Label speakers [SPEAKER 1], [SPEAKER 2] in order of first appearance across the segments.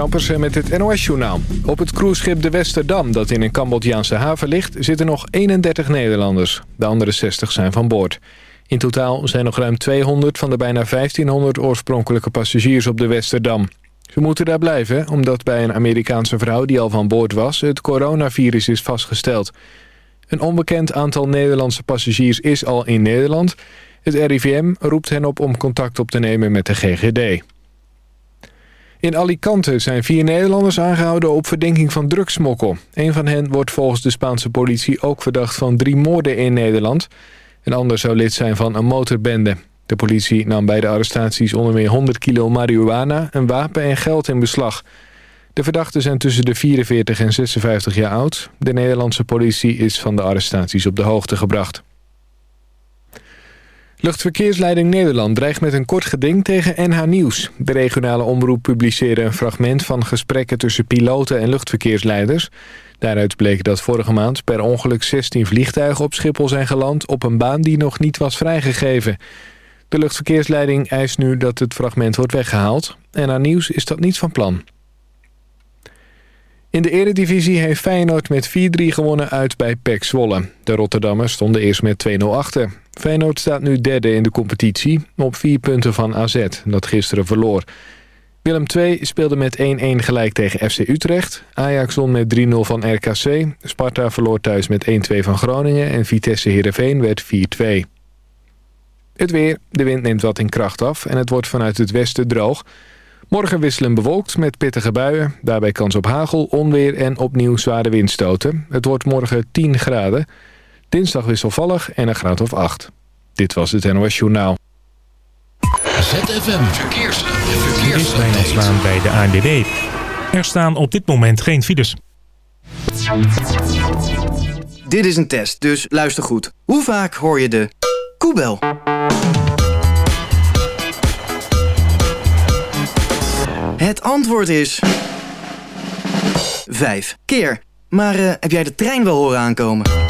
[SPEAKER 1] Ampersen met het NOS-journaal. Op het cruiseschip de Westerdam, dat in een Cambodjaanse haven ligt... zitten nog 31 Nederlanders. De andere 60 zijn van boord. In totaal zijn nog ruim 200 van de bijna 1500 oorspronkelijke passagiers op de Westerdam. Ze moeten daar blijven, omdat bij een Amerikaanse vrouw die al van boord was... het coronavirus is vastgesteld. Een onbekend aantal Nederlandse passagiers is al in Nederland. Het RIVM roept hen op om contact op te nemen met de GGD. In Alicante zijn vier Nederlanders aangehouden op verdenking van drugsmokkel. Een van hen wordt volgens de Spaanse politie ook verdacht van drie moorden in Nederland. Een ander zou lid zijn van een motorbende. De politie nam bij de arrestaties onder meer 100 kilo marihuana, een wapen en geld in beslag. De verdachten zijn tussen de 44 en 56 jaar oud. De Nederlandse politie is van de arrestaties op de hoogte gebracht. Luchtverkeersleiding Nederland dreigt met een kort geding tegen NH Nieuws. De regionale omroep publiceerde een fragment van gesprekken tussen piloten en luchtverkeersleiders. Daaruit bleek dat vorige maand per ongeluk 16 vliegtuigen op Schiphol zijn geland... op een baan die nog niet was vrijgegeven. De luchtverkeersleiding eist nu dat het fragment wordt weggehaald. NH Nieuws is dat niet van plan. In de eredivisie heeft Feyenoord met 4-3 gewonnen uit bij PEC Zwolle. De Rotterdammers stonden eerst met 2-0 achter. Feyenoord staat nu derde in de competitie, op vier punten van AZ, dat gisteren verloor. Willem II speelde met 1-1 gelijk tegen FC Utrecht. Ajax won met 3-0 van RKC. Sparta verloor thuis met 1-2 van Groningen en Vitesse Heerenveen werd 4-2. Het weer, de wind neemt wat in kracht af en het wordt vanuit het westen droog. Morgen wisselen bewolkt met pittige buien. Daarbij kans op hagel, onweer en opnieuw zware windstoten. Het wordt morgen 10 graden. Dinsdag wisselvallig en een graad of 8. Dit was het NOS Journaal.
[SPEAKER 2] ZFM Verkeers. Verkeers.
[SPEAKER 3] Dit is bij de ANWB. Er staan op dit moment geen files.
[SPEAKER 4] Dit is een test, dus luister goed. Hoe vaak hoor je de koebel? Het antwoord is... Vijf keer. Maar uh, heb jij de trein wel horen aankomen?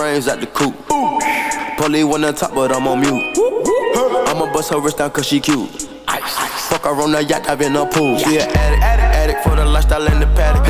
[SPEAKER 5] shit.
[SPEAKER 6] Blow the coop. Polly one on top, but I'm on mute. I'ma bust her wrist down cause she cute. Fuck her on the yacht, I've been a pool. An addict, addict, addict for the lifestyle in the paddock.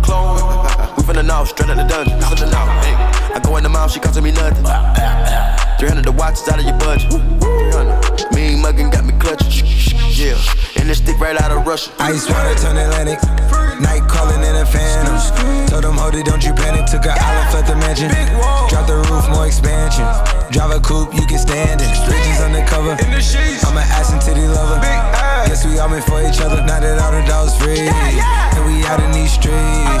[SPEAKER 6] Clone. We finna know, straight out the dungeon. Finna know, hey. I go in the mouth, she costing me nothing. 300 the watch is out of your budget. 300. Mean muggin' got me clutching. Yeah, and this stick right out of Russia.
[SPEAKER 7] Ice water turn Atlantic. Night calling in a phantom. Told them, hold it, don't you panic. Took an island, left the mansion. Drop the roof, more expansion. Drive a coupe, you can stand it. Bridges undercover. I'm an ass and titty lover. Guess we all meant for each other. Now that all the dogs free. And we out in these streets.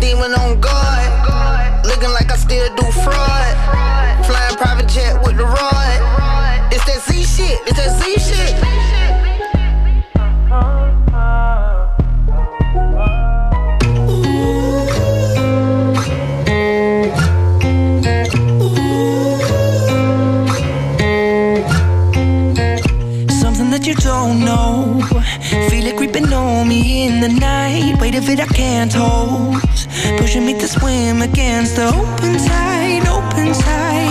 [SPEAKER 5] demon on guard. Looking like I still do fraud. Flying private jet with the rod. It's that Z shit, it's that Z shit.
[SPEAKER 8] Something that you don't know. Feel it creeping on me in the night. Weight of it I can't hold. Pushing me to swim against the open tide, open tide.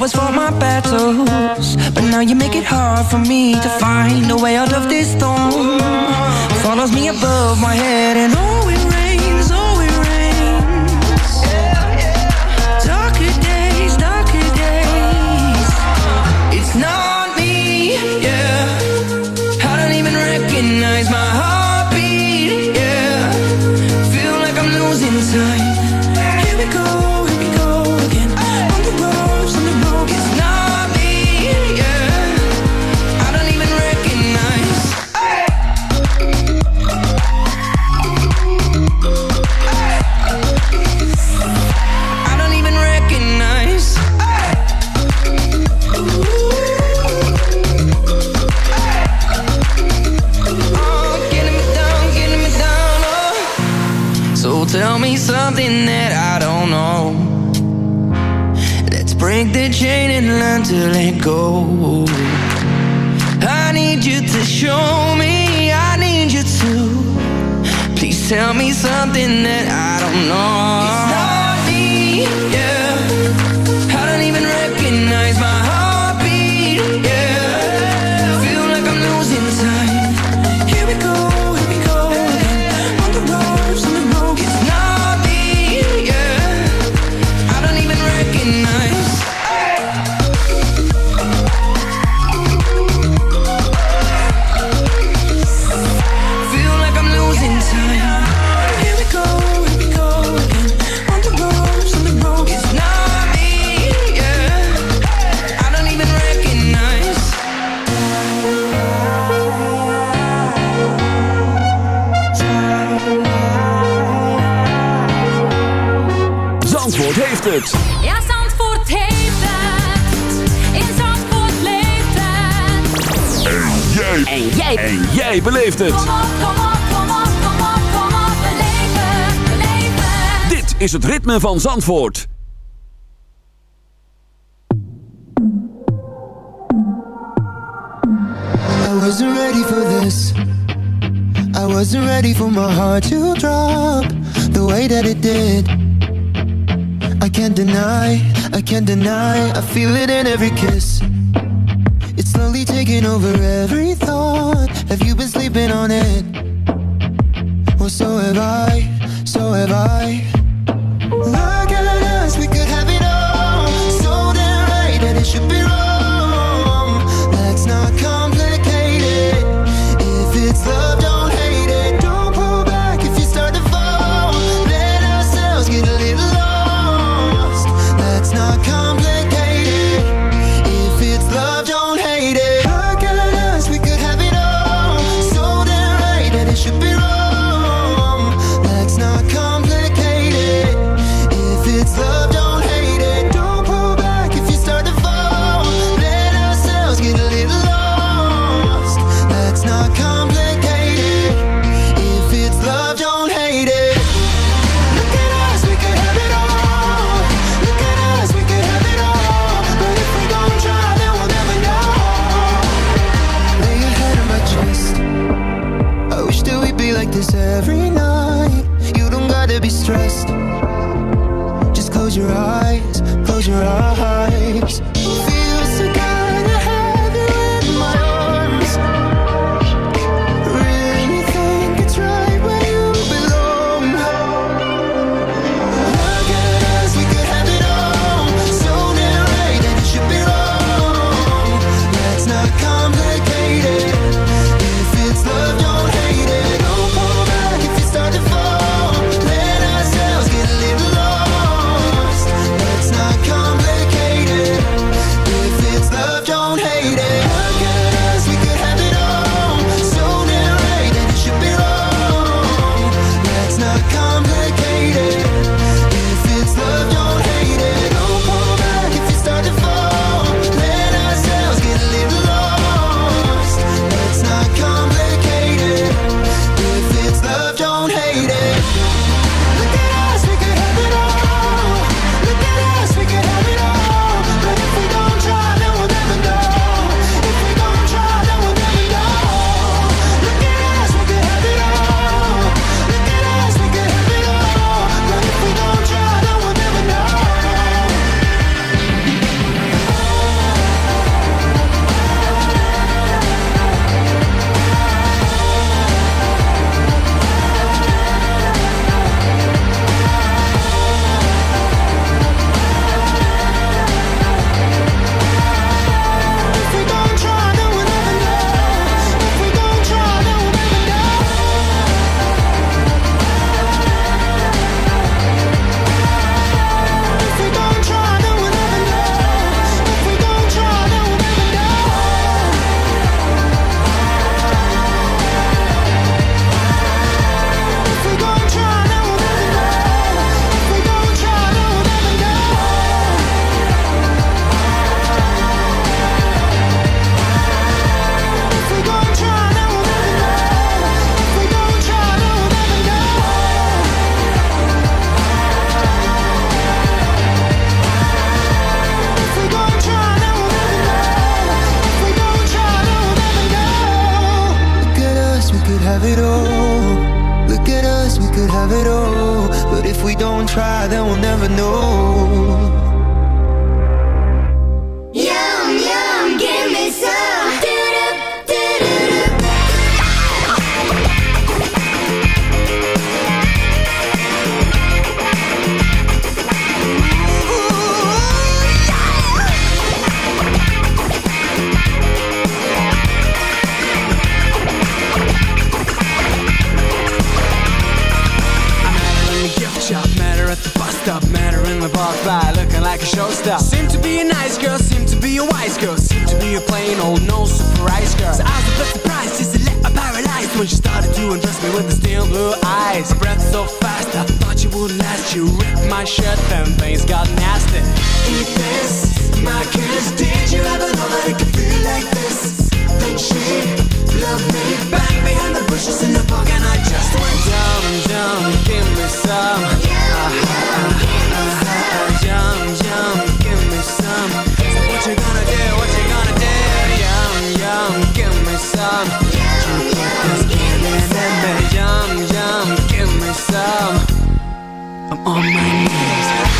[SPEAKER 8] Always fought my battles, but now you make it hard for me to find a way out of this storm. Follows me above my head, and oh, it rains, go. I need you to show me, I need you to. Please tell me something that
[SPEAKER 2] jij beleeft het. Dit is het ritme van Zandvoort.
[SPEAKER 9] I wasn't ready for this. I wasn't ready for my heart to drop the way that it did. I can't deny, I can't deny, I feel it in every kiss. slowly taking over every thought. Have you been sleeping on it? Well, so have I, so have I. be like this every night. You don't gotta be
[SPEAKER 10] stressed. Just close your eyes, close your eyes. I'm on my knees.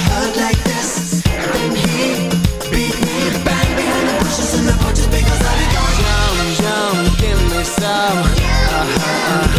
[SPEAKER 10] am. Uh -huh, uh -huh.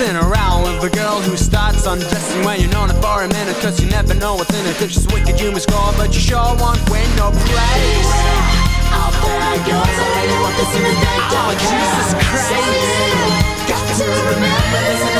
[SPEAKER 10] Who's in a row with a girl who starts undressing when you're known for a minute? Cause you never know what's in her. If she's wicked, you must call, but you sure won't win no place. Out there goes a lady, what this in the day? Oh, Jesus Christ! Got to remember this.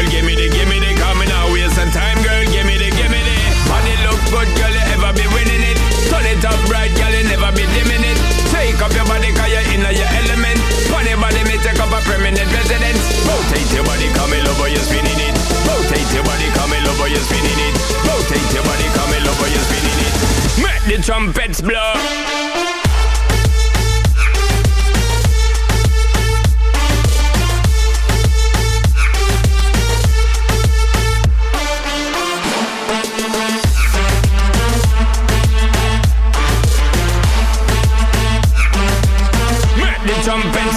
[SPEAKER 11] the trumpets blow.
[SPEAKER 12] jumping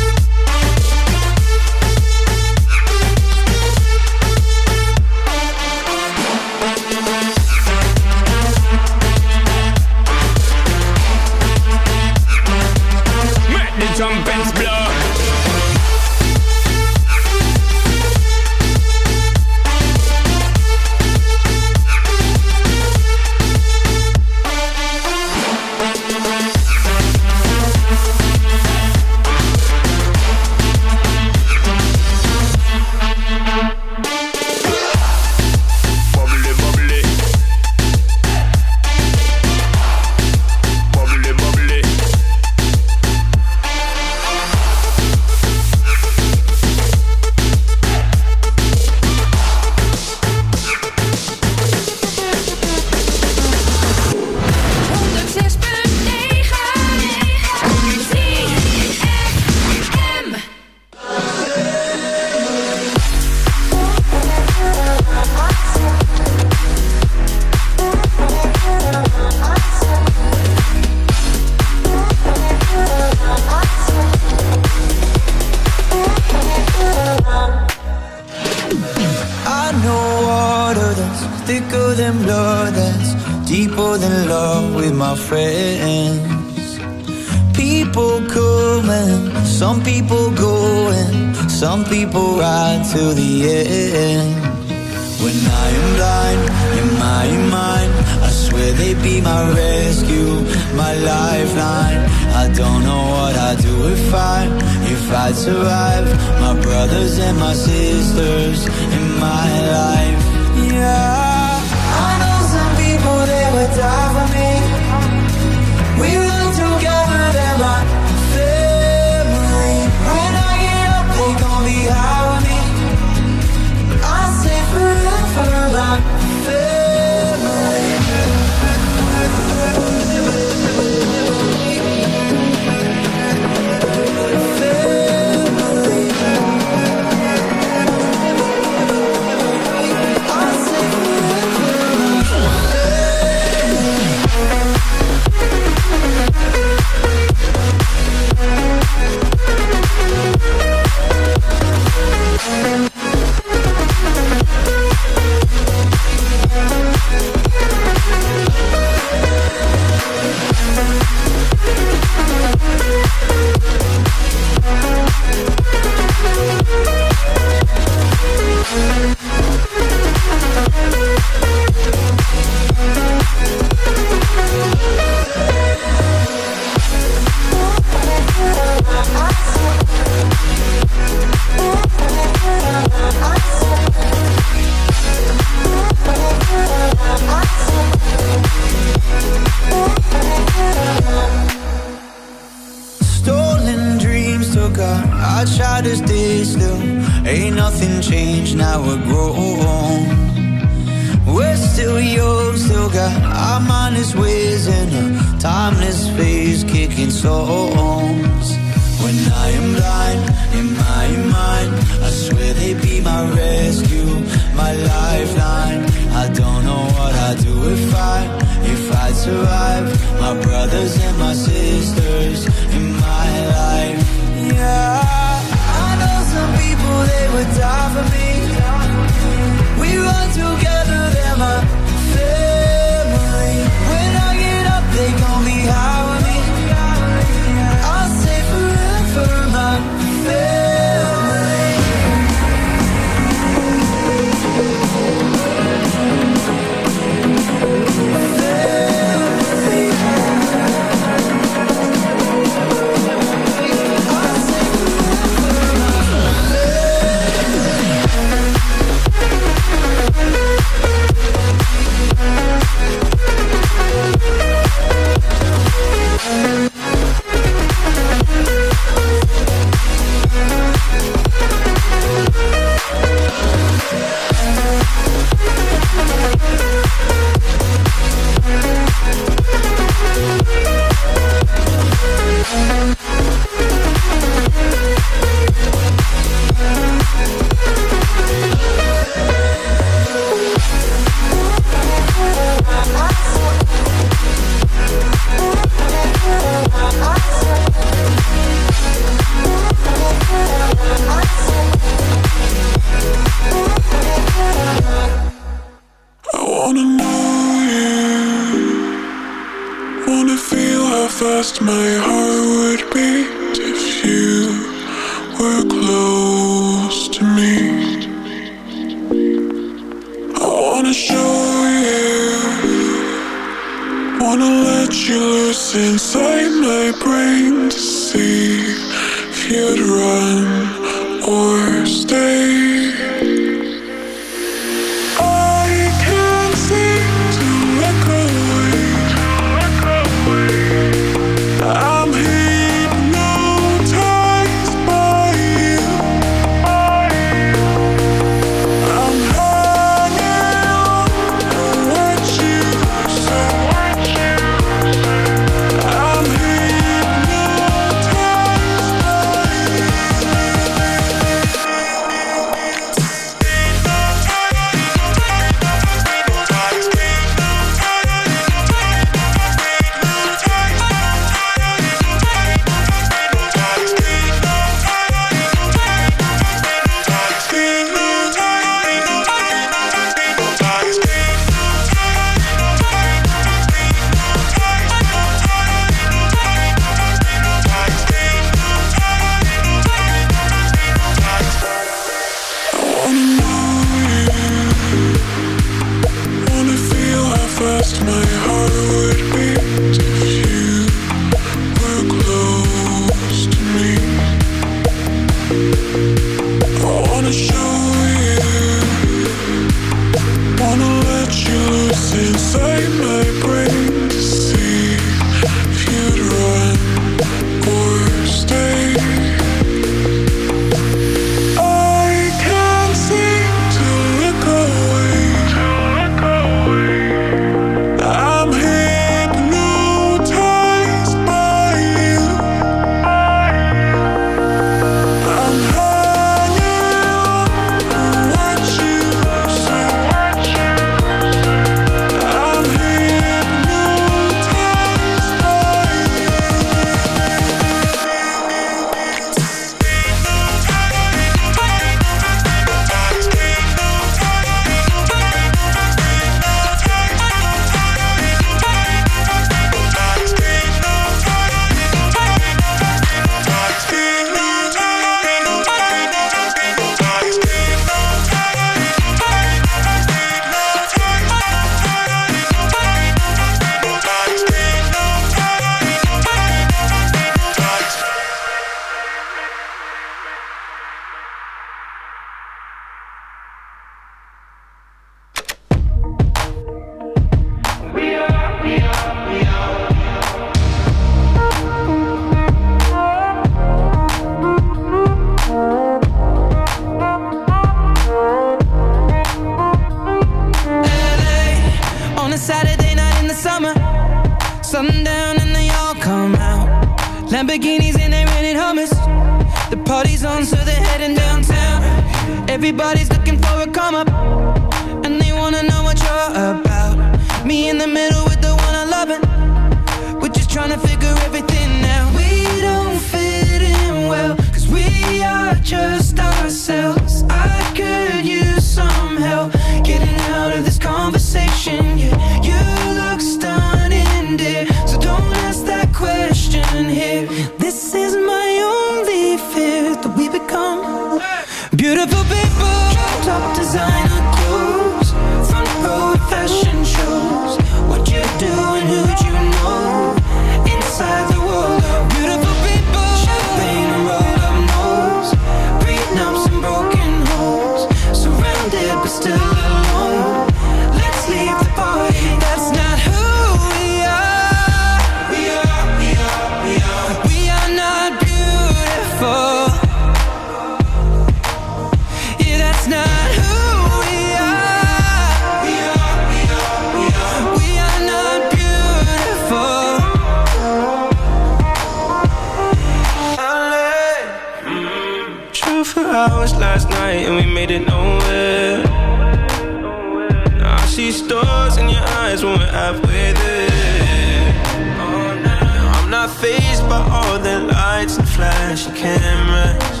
[SPEAKER 12] see
[SPEAKER 13] stars in your eyes when we're halfway there. Oh, now I'm not phased by all the lights and flashy cameras.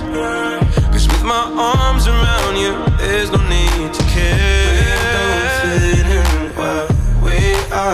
[SPEAKER 13] Cause with my arms around you, there's no need to care.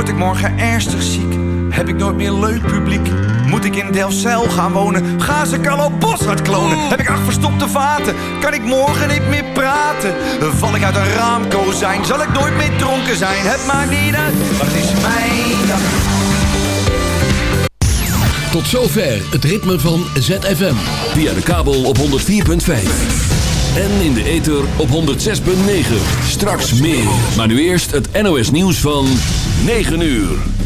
[SPEAKER 14] word ik morgen ernstig ziek, heb ik nooit meer leuk publiek. Moet ik in Delfzijl gaan wonen, ga ze Carlo Boshart klonen. Heb ik acht verstopte vaten, kan ik morgen niet meer praten. Val ik uit een raamkozijn, zal ik nooit meer dronken zijn. Het maakt niet uit, maar het is mijn dag.
[SPEAKER 2] Tot zover het ritme van ZFM. Via de kabel op 104.5. En in de ether op 106.9. Straks meer. Maar nu eerst het NOS nieuws van 9 uur.